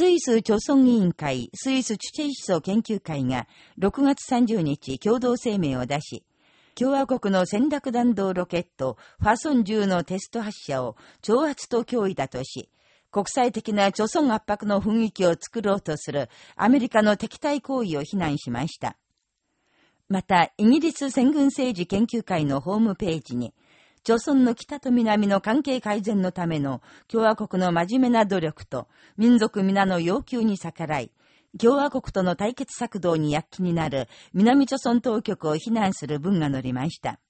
スイス朝村委員会、スイスチュチェイ思想研究会が6月30日共同声明を出し、共和国の戦略弾道ロケット、ファソン10のテスト発射を挑発と脅威だとし、国際的な貯村圧迫の雰囲気を作ろうとするアメリカの敵対行為を非難しました。また、イギリス戦軍政治研究会のホームページに、朝鮮の北と南の関係改善のための共和国の真面目な努力と民族皆の要求に逆らい、共和国との対決策動に躍起になる南朝鮮当局を非難する文が載りました。